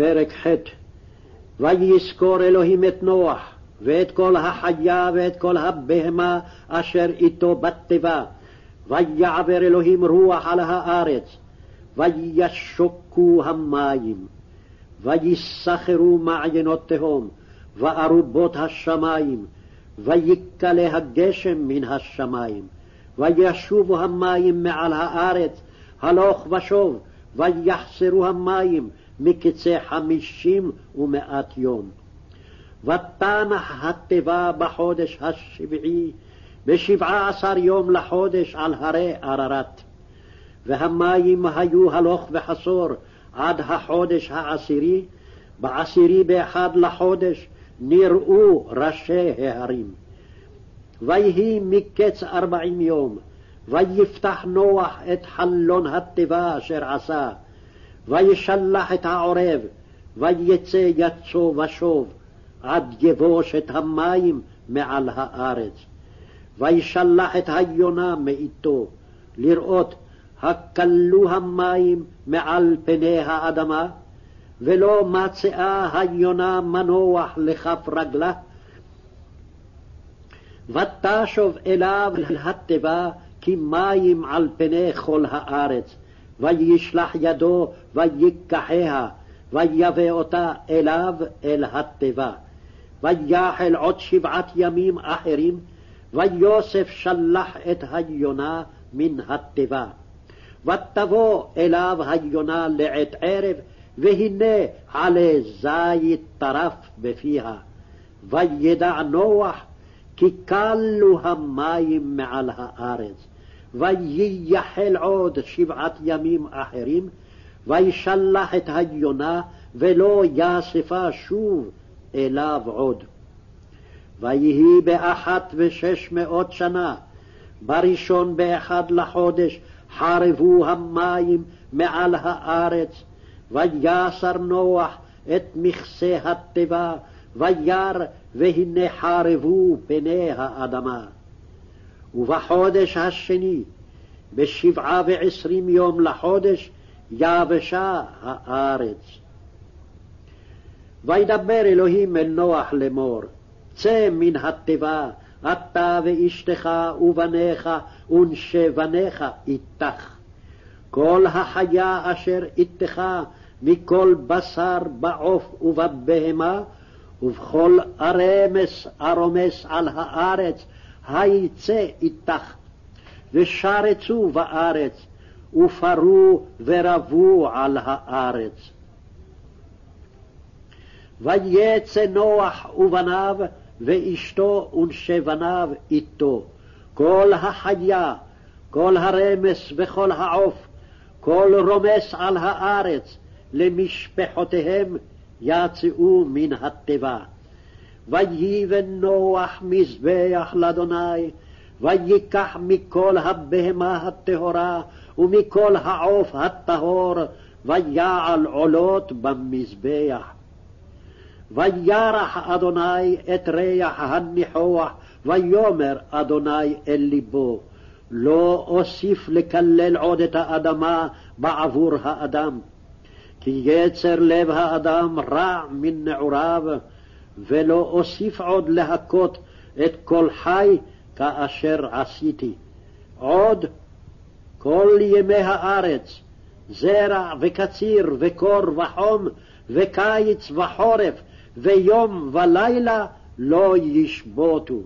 פרק ח' ויזכור אלוהים את נוח, ואת כל החיה ואת כל הבהמה אשר איתו בתיבה, ויעבר אלוהים רוח על הארץ, וישוקו המים, ויסחרו מעיינות תהום, וארובות השמים, ויקלה הגשם מן השמים, וישובו המים מעל הארץ, הלוך ושוב, ויחסרו המים מקצה חמישים ומאת יום. ותנח התיבה בחודש השביעי, בשבעה עשר יום לחודש על הרי עררת. והמים היו הלוך וחסור עד החודש העשירי, בעשירי באחד לחודש נראו ראשי ההרים. ויהי מקץ ארבעים יום, ויפתח נוח את חלון התיבה אשר עשה, וישלח את העורב, ויצא יצו ושוב, עד יבוש את המים מעל הארץ. וישלח את היונה מאיתו, לראות הכלו המים מעל פני האדמה, ולא מצאה היונה מנוח לכף רגלה. ותשוב אליו התיבה כי מים על פני כל הארץ, וישלח ידו ויקחיה, ויבא אותה אליו אל התיבה. ויחל עוד שבעת ימים אחרים, ויוסף שלח את היונה מן התיבה. ותבוא אליו היונה לעת ערב, והנה עלי זית טרף בפיה. וידע נוח כי כלו המים מעל הארץ. וייחל עוד שבעת ימים אחרים, וישלח את היונה, ולא יאספה שוב אליו עוד. ויהי באחת ושש מאות שנה, בראשון באחד לחודש, חרבו המים מעל הארץ, ויסר נוח את מכסה התיבה, וירא, והנה חרבו פני האדמה. ובחודש השני, בשבעה ועשרים יום לחודש, יבשה הארץ. וידבר אלוהים אל נוח לאמור, צא מן התיבה, אתה ואשתך ובניך ונשי בניך איתך. כל החיה אשר איתך מכל בשר בעוף ובבהמה, ובכל ארמס ארומס על הארץ, היצא איתך. ושרצו בארץ, ופרו ורבו על הארץ. ויצא נוח ובניו, ואשתו ונשי בניו איתו, כל החיה, כל הרמס וכל העוף, כל רומס על הארץ, למשפחותיהם יצאו מן התיבה. ויבן נוח מזבח לאדוני, ויקח מכל הבהמה הטהורה ומכל העוף הטהור, ויעל עולות במזבח. וירח אדוני את ריח הניחוח, ויאמר אדוני אל ליבו, לא אוסיף לקלל עוד את האדמה בעבור האדם, כי יצר לב האדם רע מן נעוריו, ולא אוסיף עוד להכות את כל חי כאשר עשיתי. עוד כל ימי הארץ, זרע וקציר וקור וחום וקיץ וחורף ויום ולילה לא ישבותו.